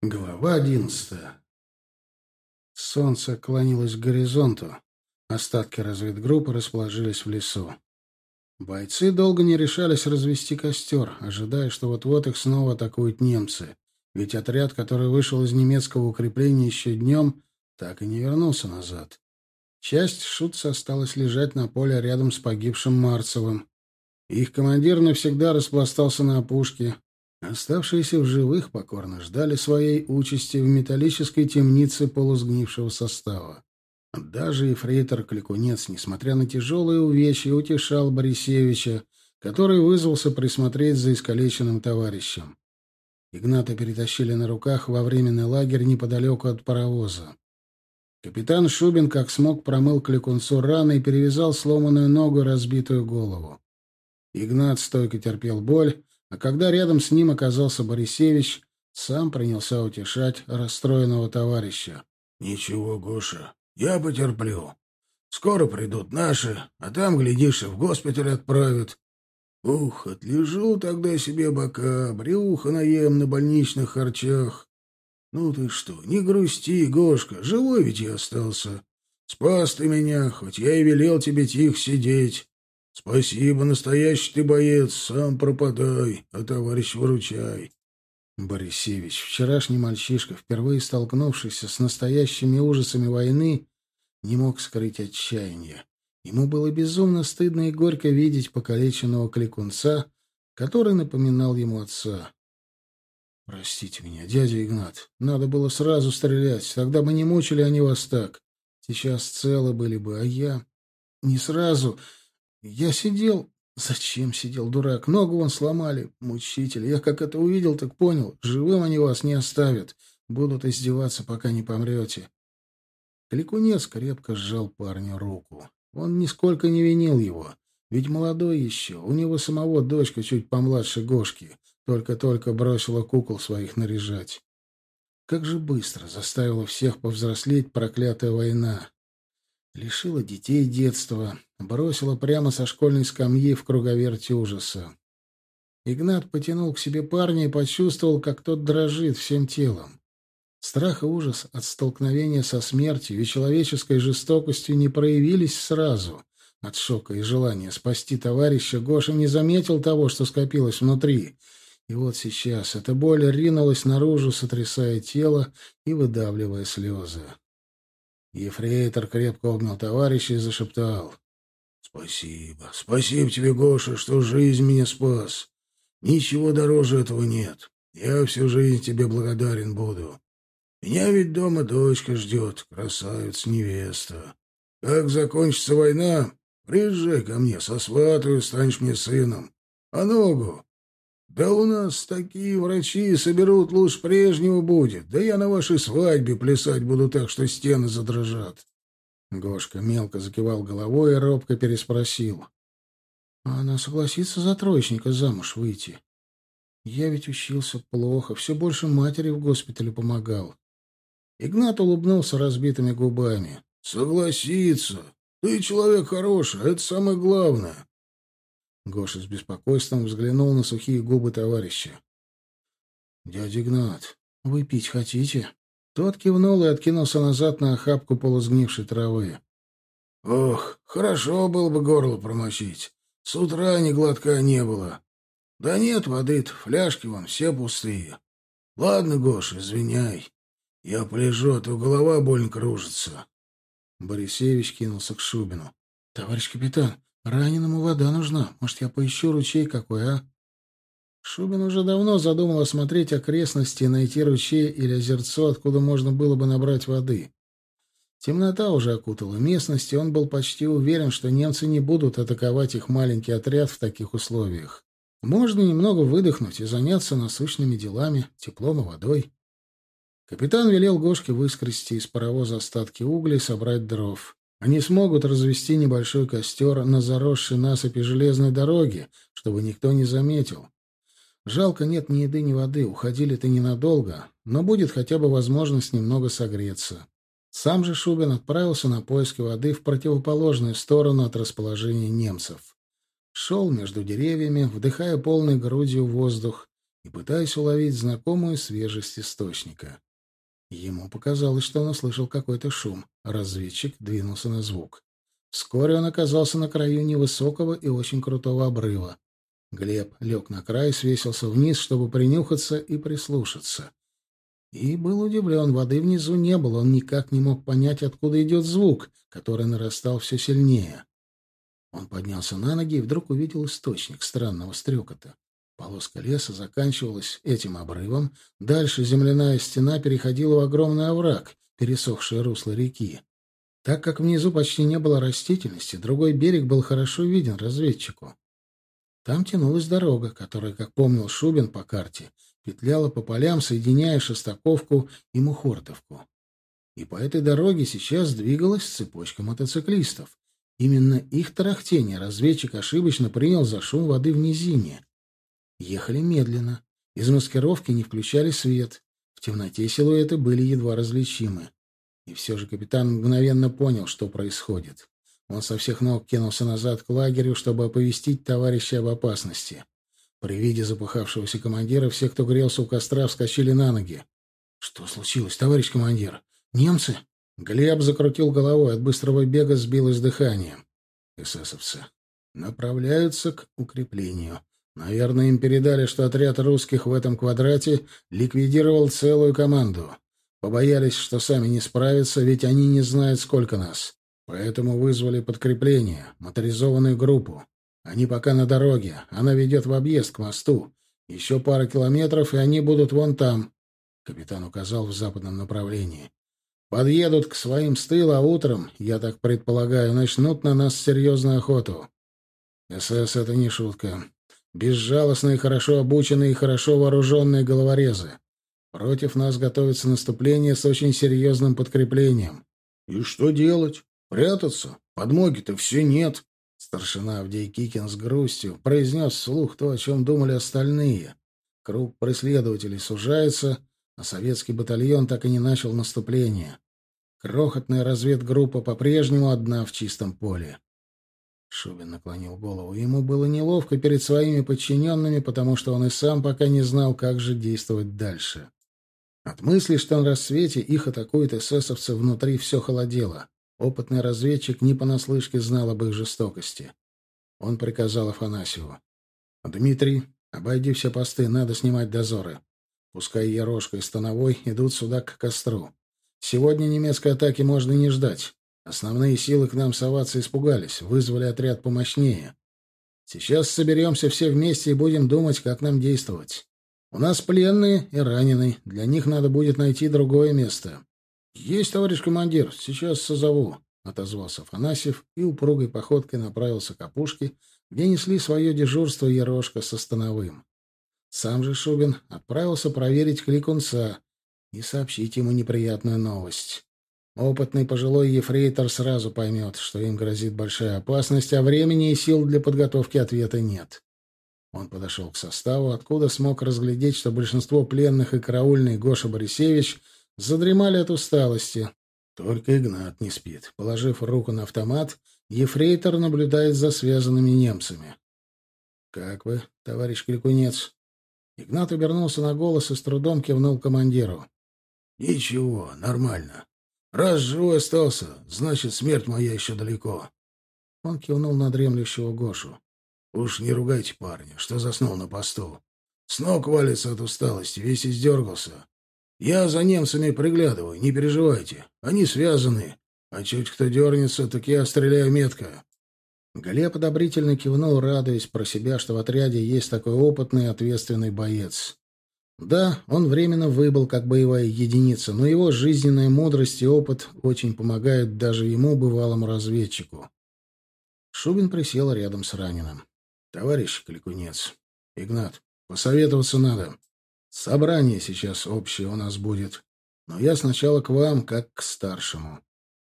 Глава одиннадцатая. Солнце клонилось к горизонту. Остатки разведгруппы расположились в лесу. Бойцы долго не решались развести костер, ожидая, что вот-вот их снова атакуют немцы. Ведь отряд, который вышел из немецкого укрепления еще днем, так и не вернулся назад. Часть шутца осталась лежать на поле рядом с погибшим Марцевым. Их командир навсегда распластался на опушке, Оставшиеся в живых покорно ждали своей участи в металлической темнице полусгнившего состава. Даже ефрейтор Кликунец, несмотря на тяжелые увечья, утешал Борисевича, который вызвался присмотреть за искалеченным товарищем. Игната перетащили на руках во временный лагерь неподалеку от паровоза. Капитан Шубин как смог промыл Кликунцу раны и перевязал сломанную ногу разбитую голову. Игнат стойко терпел боль, а когда рядом с ним оказался Борисевич, сам принялся утешать расстроенного товарища. — Ничего, Гоша, я потерплю. Скоро придут наши, а там, глядишь, и в госпиталь отправят. Ух, отлежу тогда себе бока, брюхо наем на больничных харчах. Ну ты что, не грусти, Гошка, живой ведь я остался. Спас ты меня, хоть я и велел тебе тихо сидеть. Спасибо, настоящий ты боец, сам пропадай, а товарищ выручай. Борисевич, вчерашний мальчишка, впервые столкнувшийся с настоящими ужасами войны, не мог скрыть отчаяния. Ему было безумно стыдно и горько видеть покалеченного кликунца, который напоминал ему отца. «Простите меня, дядя Игнат, надо было сразу стрелять, тогда бы не мучили они вас так. Сейчас целы были бы, а я... Не сразу, я сидел... Зачем сидел, дурак? Ногу вон сломали. Мучитель. Я как это увидел, так понял. Живым они вас не оставят. Будут издеваться, пока не помрете. Кликунец крепко сжал парню руку. Он нисколько не винил его. Ведь молодой еще. У него самого дочка чуть помладше Гошки. Только-только бросила кукол своих наряжать. Как же быстро заставила всех повзрослеть проклятая война. Лишила детей детства, бросила прямо со школьной скамьи в круговерте ужаса. Игнат потянул к себе парня и почувствовал, как тот дрожит всем телом. Страх и ужас от столкновения со смертью и человеческой жестокостью не проявились сразу. От шока и желания спасти товарища Гоша не заметил того, что скопилось внутри. И вот сейчас эта боль ринулась наружу, сотрясая тело и выдавливая слезы. Ефрейтор крепко обнял товарища и зашептал. Спасибо. Спасибо тебе, Гоша, что жизнь меня спас. Ничего дороже этого нет. Я всю жизнь тебе благодарен буду. Меня ведь дома дочка ждет, красавица-невеста. Как закончится война, приезжай ко мне, сосватаю, станешь мне сыном. А ногу? Да у нас такие врачи соберут лучше прежнего будет. Да я на вашей свадьбе плясать буду так, что стены задрожат. Гошка мелко закивал головой и робко переспросил. «А она согласится за троечника замуж выйти? Я ведь учился плохо, все больше матери в госпитале помогал». Игнат улыбнулся разбитыми губами. «Согласится. Ты человек хороший, это самое главное». Гоша с беспокойством взглянул на сухие губы товарища. «Дядя Игнат, вы пить хотите?» Тот кивнул и откинулся назад на охапку полусгнившей травы. «Ох, хорошо было бы горло промочить. С утра ни глотка не было. Да нет воды-то, фляжки вон все пустые. Ладно, Гоша, извиняй. Я полежу, а то голова больно кружится». Борисевич кинулся к Шубину. «Товарищ капитан, раненому вода нужна. Может, я поищу ручей какой, а?» Шубин уже давно задумал осмотреть окрестности и найти ручей или озерцо, откуда можно было бы набрать воды. Темнота уже окутала местность, и он был почти уверен, что немцы не будут атаковать их маленький отряд в таких условиях. Можно немного выдохнуть и заняться насущными делами, теплом и водой. Капитан велел Гошке выскрести из паровоза остатки угля и собрать дров. Они смогут развести небольшой костер на заросшей насыпи железной дороги, чтобы никто не заметил. Жалко, нет ни еды, ни воды, уходили-то ненадолго, но будет хотя бы возможность немного согреться. Сам же Шубин отправился на поиски воды в противоположную сторону от расположения немцев. Шел между деревьями, вдыхая полной грудью воздух, и пытаясь уловить знакомую свежесть источника. Ему показалось, что он услышал какой-то шум. Разведчик двинулся на звук. Вскоре он оказался на краю невысокого и очень крутого обрыва. Глеб лег на край, свесился вниз, чтобы принюхаться и прислушаться. И был удивлен, воды внизу не было, он никак не мог понять, откуда идет звук, который нарастал все сильнее. Он поднялся на ноги и вдруг увидел источник странного стрекота. Полоска леса заканчивалась этим обрывом, дальше земляная стена переходила в огромный овраг, пересохшее русло реки. Так как внизу почти не было растительности, другой берег был хорошо виден разведчику. Там тянулась дорога, которая, как помнил Шубин по карте, петляла по полям, соединяя Шестаковку и Мухортовку. И по этой дороге сейчас двигалась цепочка мотоциклистов. Именно их тарахтение разведчик ошибочно принял за шум воды в низине. Ехали медленно. Из маскировки не включали свет. В темноте силуэты были едва различимы. И все же капитан мгновенно понял, что происходит. Он со всех ног кинулся назад к лагерю, чтобы оповестить товарища об опасности. При виде запыхавшегося командира все, кто грелся у костра, вскочили на ноги. — Что случилось, товарищ командир? Немцы? Глеб закрутил головой, от быстрого бега сбилось дыхание. Эсэсовцы направляются к укреплению. Наверное, им передали, что отряд русских в этом квадрате ликвидировал целую команду. Побоялись, что сами не справятся, ведь они не знают, сколько нас. Поэтому вызвали подкрепление, моторизованную группу. Они пока на дороге. Она ведет в объезд к мосту. Еще пара километров, и они будут вон там. Капитан указал в западном направлении. Подъедут к своим с тыла, а утром, я так предполагаю, начнут на нас серьезную охоту. СС — это не шутка. Безжалостные, хорошо обученные и хорошо вооруженные головорезы. Против нас готовится наступление с очень серьезным подкреплением. И что делать? Прятаться? Подмоги-то все нет. Старшина Авдей Кикин с грустью произнес вслух то, о чем думали остальные. Круг преследователей сужается, а советский батальон так и не начал наступление. Крохотная разведгруппа по-прежнему одна в чистом поле. Шубин наклонил голову. Ему было неловко перед своими подчиненными, потому что он и сам пока не знал, как же действовать дальше. От мысли, что на рассвете их атакуют эсэсовцы, внутри все холодело. Опытный разведчик не понаслышке знал об их жестокости. Он приказал Афанасьеву. «Дмитрий, обойди все посты, надо снимать дозоры. Пускай Ерошка и Становой идут сюда к костру. Сегодня немецкой атаки можно не ждать. Основные силы к нам соваться испугались, вызвали отряд помощнее. Сейчас соберемся все вместе и будем думать, как нам действовать. У нас пленные и раненые, для них надо будет найти другое место. — Есть, товарищ командир, сейчас созову, — отозвался Афанасьев и упругой походкой направился к опушке, где несли свое дежурство Ерошка со Становым. Сам же Шубин отправился проверить кликунца и сообщить ему неприятную новость. Опытный пожилой ефрейтор сразу поймет, что им грозит большая опасность, а времени и сил для подготовки ответа нет. Он подошел к составу, откуда смог разглядеть, что большинство пленных и караульный Гоша Борисевич задремали от усталости. Только Игнат не спит. Положив руку на автомат, ефрейтор наблюдает за связанными немцами. — Как вы, товарищ Кликунец? Игнат обернулся на голос и с трудом кивнул командиру. — Ничего, нормально. Раз живой остался, значит, смерть моя еще далеко. Он кивнул на дремлющего Гошу. Уж не ругайте парня, что заснул на посту. С ног валится от усталости, весь издергался. Я за немцами приглядываю, не переживайте. Они связаны. А чуть кто дернется, так я стреляю метко. Глеб одобрительно кивнул, радуясь про себя, что в отряде есть такой опытный и ответственный боец. Да, он временно выбыл как боевая единица, но его жизненная мудрость и опыт очень помогают даже ему, бывалому разведчику. Шубин присел рядом с раненым. — Товарищ Кликунец, Игнат, посоветоваться надо. Собрание сейчас общее у нас будет. Но я сначала к вам, как к старшему.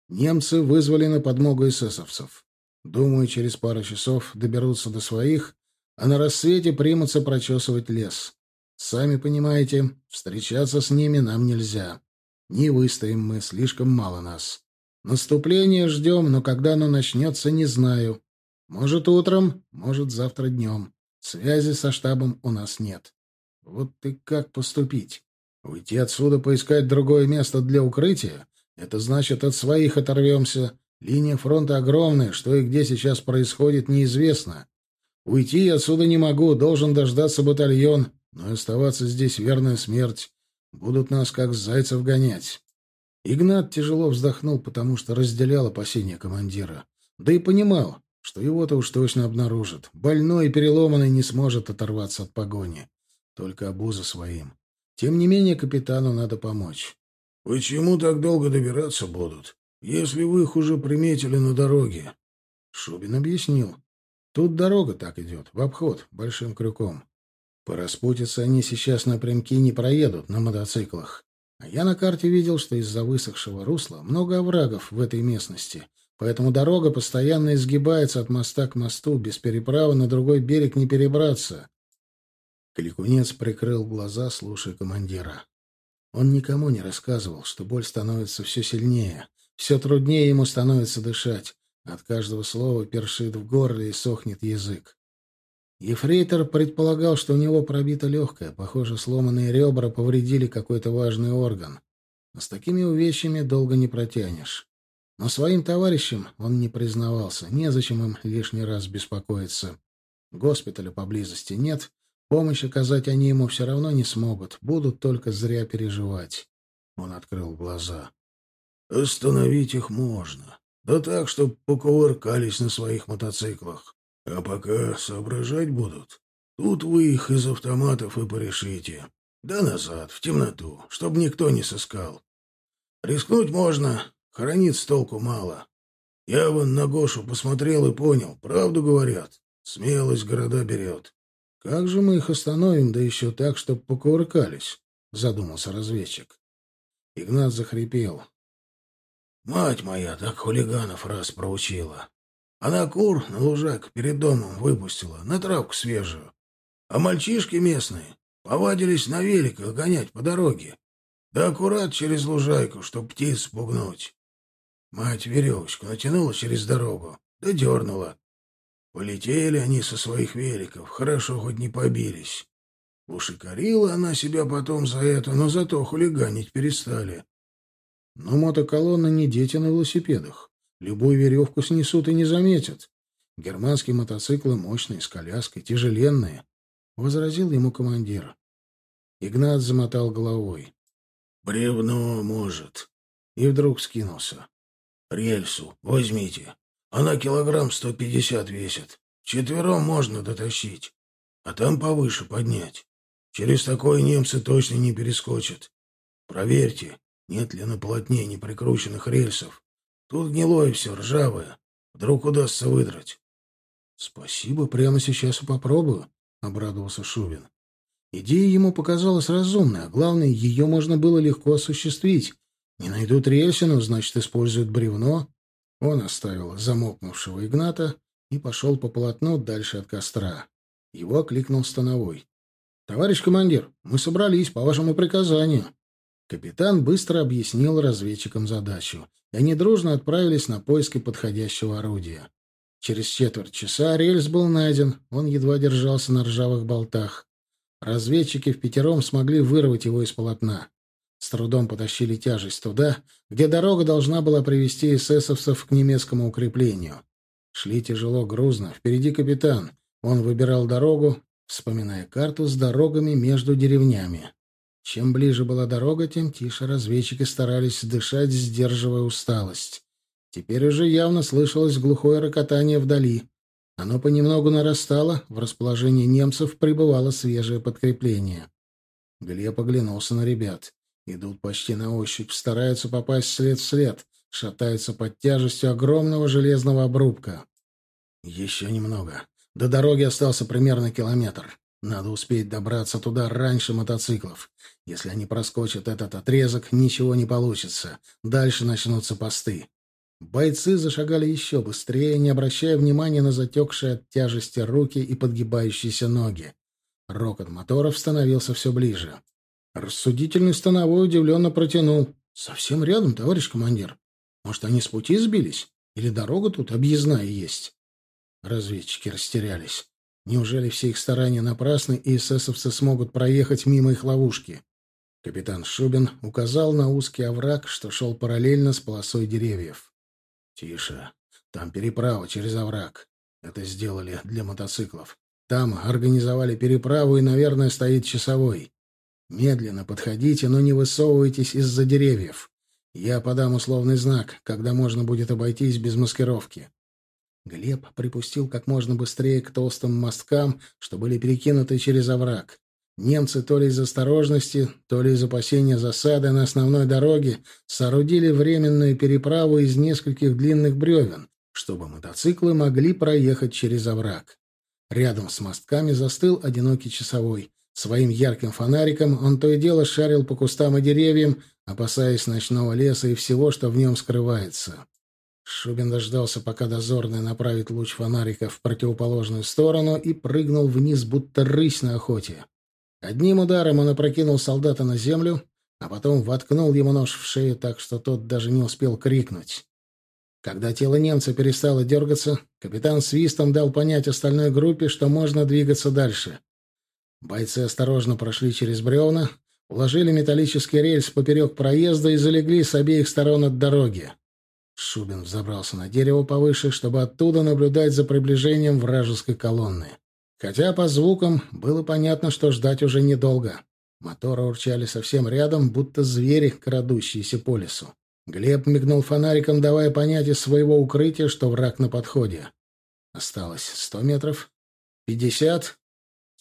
Немцы вызвали на подмогу эсэсовцев. Думаю, через пару часов доберутся до своих, а на рассвете примутся прочесывать лес. Сами понимаете, встречаться с ними нам нельзя. Не выстоим мы, слишком мало нас. Наступление ждем, но когда оно начнется, не знаю. Может, утром, может, завтра днем. Связи со штабом у нас нет. Вот ты как поступить? Уйти отсюда, поискать другое место для укрытия? Это значит, от своих оторвемся. Линия фронта огромная, что и где сейчас происходит, неизвестно. Уйти отсюда не могу, должен дождаться батальон, но оставаться здесь верная смерть. Будут нас как зайцев гонять. Игнат тяжело вздохнул, потому что разделял опасения командира. Да и понимал, что его-то уж точно обнаружат. Больной и переломанный не сможет оторваться от погони. Только обуза своим. Тем не менее, капитану надо помочь. — Почему так долго добираться будут, если вы их уже приметили на дороге? Шубин объяснил. Тут дорога так идет, в обход, большим крюком. По распутице они сейчас напрямки не проедут на мотоциклах. А я на карте видел, что из-за высохшего русла много оврагов в этой местности, поэтому дорога постоянно изгибается от моста к мосту, без переправы на другой берег не перебраться. Кликунец прикрыл глаза, слушая командира. Он никому не рассказывал, что боль становится все сильнее, все труднее ему становится дышать. От каждого слова першит в горле и сохнет язык. Ефрейтор предполагал, что у него пробито легкое, похоже, сломанные ребра повредили какой-то важный орган. Но с такими увечьями долго не протянешь. Но своим товарищам он не признавался, незачем им лишний раз беспокоиться. Госпиталя поблизости нет, помощь оказать они ему все равно не смогут, будут только зря переживать. Он открыл глаза. «Остановить их можно. Да так, чтоб покувыркались на своих мотоциклах. А пока соображать будут, тут вы их из автоматов и порешите. Да назад, в темноту, чтобы никто не сыскал. Рискнуть можно, хранить толку мало. Я вон на Гошу посмотрел и понял, правду говорят. Смелость города берет. Как же мы их остановим, да еще так, чтобы покувыркались? Задумался разведчик. Игнат захрипел. Мать моя так хулиганов раз проучила. Она кур на лужак перед домом выпустила, на травку свежую. А мальчишки местные повадились на великах гонять по дороге. Да аккурат через лужайку, чтоб птиц пугнуть. Мать веревочку натянула через дорогу, да дернула. Полетели они со своих великов, хорошо хоть не побились. Уж и корила она себя потом за это, но зато хулиганить перестали. Но мотоколонны не дети на велосипедах. Любую веревку снесут и не заметят. Германские мотоциклы мощные, с коляской, тяжеленные, — возразил ему командир. Игнат замотал головой. — Бревно, может. И вдруг скинулся. — Рельсу возьмите. Она килограмм сто пятьдесят весит. Четвером можно дотащить, а там повыше поднять. Через такое немцы точно не перескочат. Проверьте, нет ли на полотне неприкрученных рельсов. Тут гнилое все, ржавое. Вдруг удастся выдрать. — Спасибо, прямо сейчас и попробую, — обрадовался Шубин. Идея ему показалась разумной, а главное, ее можно было легко осуществить. Не найдут рельсину, значит, используют бревно. Он оставил замокнувшего Игната и пошел по полотну дальше от костра. Его окликнул становой. — Товарищ командир, мы собрались по вашему приказанию. Капитан быстро объяснил разведчикам задачу, и они дружно отправились на поиски подходящего орудия. Через четверть часа рельс был найден, он едва держался на ржавых болтах. Разведчики в пятером смогли вырвать его из полотна. С трудом потащили тяжесть туда, где дорога должна была привести эсэсовцев к немецкому укреплению. Шли тяжело, грузно. Впереди капитан. Он выбирал дорогу, вспоминая карту с дорогами между деревнями. Чем ближе была дорога, тем тише разведчики старались дышать, сдерживая усталость. Теперь уже явно слышалось глухое рокотание вдали. Оно понемногу нарастало, в расположении немцев прибывало свежее подкрепление. Глеб оглянулся на ребят. Идут почти на ощупь, стараются попасть след в след, шатаются под тяжестью огромного железного обрубка. Еще немного. До дороги остался примерно километр. Надо успеть добраться туда раньше мотоциклов. Если они проскочат этот отрезок, ничего не получится. Дальше начнутся посты. Бойцы зашагали еще быстрее, не обращая внимания на затекшие от тяжести руки и подгибающиеся ноги. Рокот моторов становился все ближе. Рассудительный становой удивленно протянул. «Совсем рядом, товарищ командир. Может, они с пути сбились? Или дорога тут объездная есть?» Разведчики растерялись. Неужели все их старания напрасны, и эсэсовцы смогут проехать мимо их ловушки? Капитан Шубин указал на узкий овраг, что шел параллельно с полосой деревьев. «Тише. Там переправа через овраг. Это сделали для мотоциклов. Там организовали переправу, и, наверное, стоит часовой. Медленно подходите, но не высовывайтесь из-за деревьев. Я подам условный знак, когда можно будет обойтись без маскировки». Глеб припустил как можно быстрее к толстым мосткам, что были перекинуты через овраг. Немцы то ли из осторожности, то ли из опасения засады на основной дороге соорудили временную переправу из нескольких длинных бревен, чтобы мотоциклы могли проехать через овраг. Рядом с мостками застыл одинокий часовой. Своим ярким фонариком он то и дело шарил по кустам и деревьям, опасаясь ночного леса и всего, что в нем скрывается. Шубин дождался, пока дозорный направит луч фонарика в противоположную сторону и прыгнул вниз, будто рысь на охоте. Одним ударом он опрокинул солдата на землю, а потом воткнул ему нож в шею так, что тот даже не успел крикнуть. Когда тело немца перестало дергаться, капитан свистом дал понять остальной группе, что можно двигаться дальше. Бойцы осторожно прошли через бревна, уложили металлический рельс поперек проезда и залегли с обеих сторон от дороги. Шубин взобрался на дерево повыше, чтобы оттуда наблюдать за приближением вражеской колонны. Хотя по звукам было понятно, что ждать уже недолго. Моторы урчали совсем рядом, будто звери, крадущиеся по лесу. Глеб мигнул фонариком, давая понять из своего укрытия, что враг на подходе. Осталось сто метров. Пятьдесят.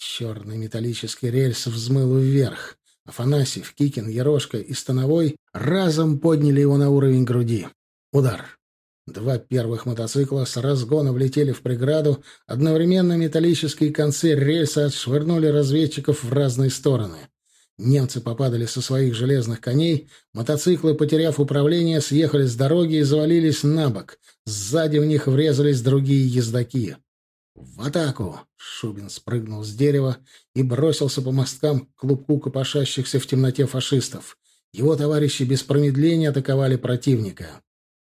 Черный металлический рельс взмыл вверх. Афанасьев, Кикин, Ерошка и Становой разом подняли его на уровень груди. Удар. Два первых мотоцикла с разгона влетели в преграду, одновременно металлические концы рельса отшвырнули разведчиков в разные стороны. Немцы попадали со своих железных коней, мотоциклы, потеряв управление, съехали с дороги и завалились на бок. Сзади в них врезались другие ездаки. «В атаку!» — Шубин спрыгнул с дерева и бросился по мосткам к клубку копошащихся в темноте фашистов. Его товарищи без промедления атаковали противника.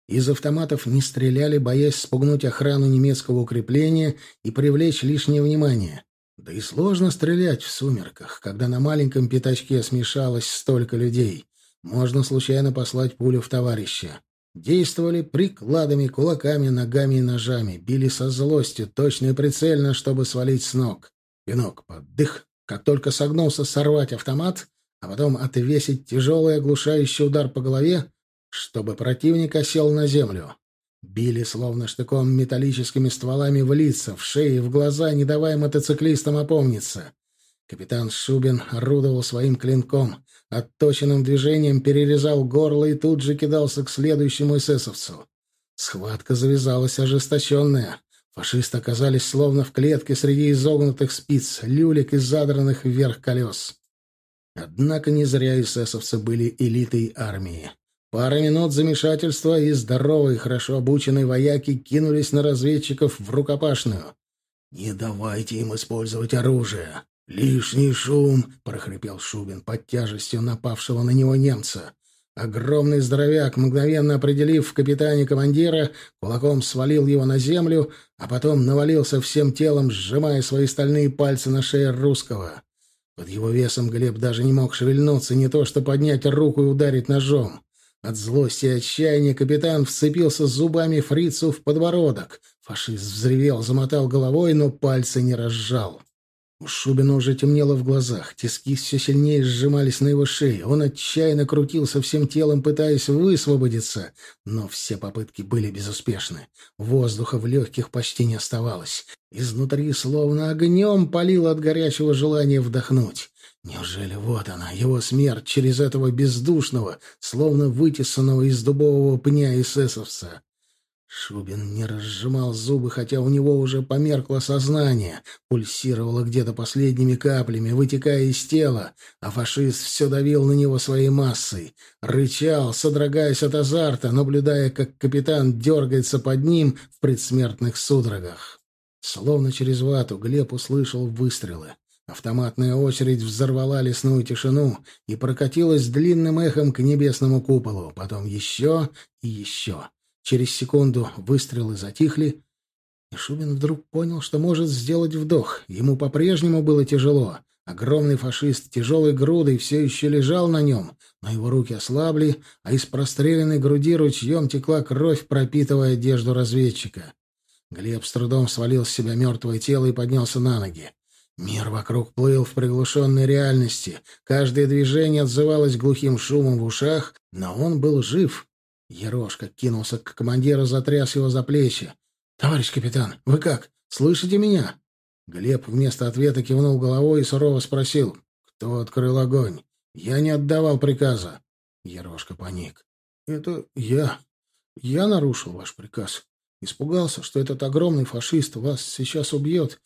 Из автоматов не стреляли, боясь спугнуть охрану немецкого укрепления и привлечь лишнее внимание. Да и сложно стрелять в сумерках, когда на маленьком пятачке смешалось столько людей. Можно случайно послать пулю в товарища. Действовали прикладами, кулаками, ногами и ножами, били со злостью, точно и прицельно, чтобы свалить с ног. Пинок под дых, как только согнулся сорвать автомат, а потом отвесить тяжелый оглушающий удар по голове, чтобы противник осел на землю. Били словно штыком металлическими стволами в лица, в шеи, в глаза, не давая мотоциклистам опомниться. Капитан Шубин орудовал своим клинком, отточенным движением перерезал горло и тут же кидался к следующему эсэсовцу. Схватка завязалась ожесточенная. Фашисты оказались словно в клетке среди изогнутых спиц, люлек и задранных вверх колес. Однако не зря эсэсовцы были элитой армии. Пара минут замешательства, и здоровые, хорошо обученные вояки кинулись на разведчиков в рукопашную. «Не давайте им использовать оружие!» «Лишний шум!» — прохрипел Шубин под тяжестью напавшего на него немца. Огромный здоровяк, мгновенно определив в капитане командира, кулаком свалил его на землю, а потом навалился всем телом, сжимая свои стальные пальцы на шее русского. Под его весом Глеб даже не мог шевельнуться, не то что поднять руку и ударить ножом. От злости и отчаяния капитан вцепился зубами фрицу в подбородок. Фашист взревел, замотал головой, но пальцы не разжал. У Шубина уже темнело в глазах, тиски все сильнее сжимались на его шее. Он отчаянно крутился всем телом, пытаясь высвободиться, но все попытки были безуспешны. Воздуха в легких почти не оставалось. Изнутри словно огнем палило от горячего желания вдохнуть. Неужели вот она, его смерть через этого бездушного, словно вытесанного из дубового пня эсэсовца? Шубин не разжимал зубы, хотя у него уже померкло сознание, пульсировало где-то последними каплями, вытекая из тела, а фашист все давил на него своей массой, рычал, содрогаясь от азарта, наблюдая, как капитан дергается под ним в предсмертных судорогах. Словно через вату Глеб услышал выстрелы. Автоматная очередь взорвала лесную тишину и прокатилась длинным эхом к небесному куполу, потом еще и еще. Через секунду выстрелы затихли, И Шубин вдруг понял, что может сделать вдох. Ему по-прежнему было тяжело. Огромный фашист тяжелой грудой все еще лежал на нем, но его руки ослабли, а из простреленной груди ручьем текла кровь, пропитывая одежду разведчика. Глеб с трудом свалил с себя мертвое тело и поднялся на ноги. Мир вокруг плыл в приглушенной реальности. Каждое движение отзывалось глухим шумом в ушах, но он был жив. Ерошка кинулся к командиру, затряс его за плечи. «Товарищ капитан, вы как? Слышите меня?» Глеб вместо ответа кивнул головой и сурово спросил. «Кто открыл огонь? Я не отдавал приказа». Ерошка паник. «Это я. Я нарушил ваш приказ. Испугался, что этот огромный фашист вас сейчас убьет.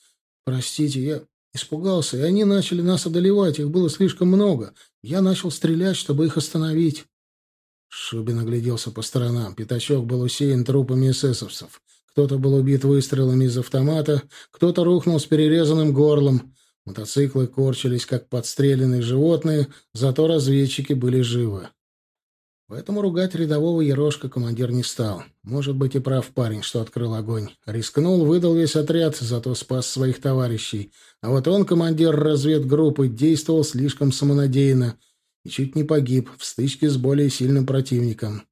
Простите, я испугался, и они начали нас одолевать. Их было слишком много. Я начал стрелять, чтобы их остановить». Шубин огляделся по сторонам. Пятачок был усеян трупами эсэсовцев. Кто-то был убит выстрелами из автомата, кто-то рухнул с перерезанным горлом. Мотоциклы корчились, как подстреленные животные, зато разведчики были живы. Поэтому ругать рядового Ерошка командир не стал. Может быть, и прав парень, что открыл огонь. Рискнул, выдал весь отряд, зато спас своих товарищей. А вот он, командир разведгруппы, действовал слишком самонадеянно и чуть не погиб в стычке с более сильным противником.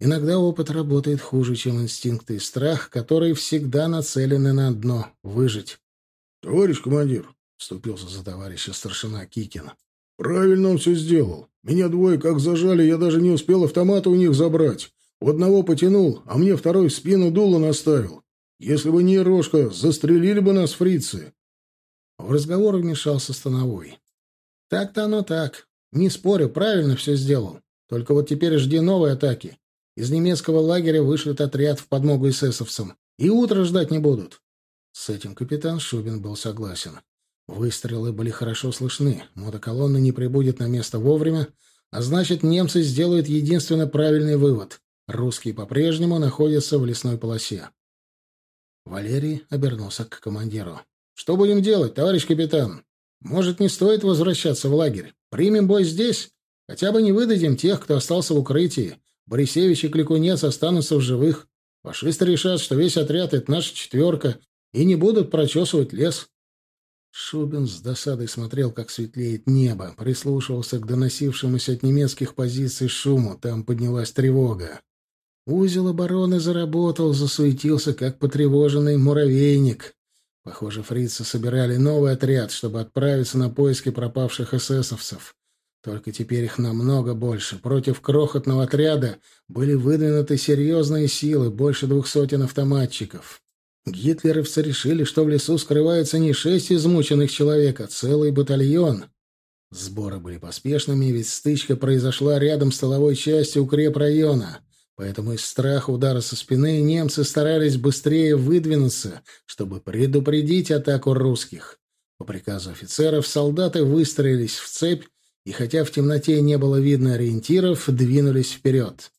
Иногда опыт работает хуже, чем инстинкты и страх, которые всегда нацелены на одно — выжить. — Товарищ командир, — вступился за товарища старшина Кикина, — правильно он все сделал. Меня двое как зажали, я даже не успел автомата у них забрать. У одного потянул, а мне второй в спину дуло наставил. Если бы не Рожка, застрелили бы нас фрицы. В разговор вмешался Становой. — Так-то оно так. Не спорю, правильно все сделал. Только вот теперь жди новой атаки. Из немецкого лагеря вышлют отряд в подмогу эсэсовцам. И утро ждать не будут. С этим капитан Шубин был согласен. Выстрелы были хорошо слышны. Мотоколонна не прибудет на место вовремя, а значит, немцы сделают единственно правильный вывод. Русские по-прежнему находятся в лесной полосе. Валерий обернулся к командиру. «Что будем делать, товарищ капитан? Может, не стоит возвращаться в лагерь? Примем бой здесь? Хотя бы не выдадим тех, кто остался в укрытии. Борисевич и Кликунец останутся в живых. Фашисты решат, что весь отряд — это наша четверка, и не будут прочесывать лес. Шубин с досадой смотрел, как светлеет небо, прислушивался к доносившемуся от немецких позиций шуму. Там поднялась тревога. Узел обороны заработал, засуетился, как потревоженный муравейник. Похоже, фрицы собирали новый отряд, чтобы отправиться на поиски пропавших эсэсовцев. Только теперь их намного больше. Против крохотного отряда были выдвинуты серьезные силы, больше двух сотен автоматчиков. Гитлеровцы решили, что в лесу скрывается не шесть измученных человек, а целый батальон. Сборы были поспешными, ведь стычка произошла рядом с тыловой частью укрепрайона. Поэтому из страха удара со спины немцы старались быстрее выдвинуться, чтобы предупредить атаку русских. По приказу офицеров солдаты выстроились в цепь и хотя в темноте не было видно ориентиров, двинулись вперед.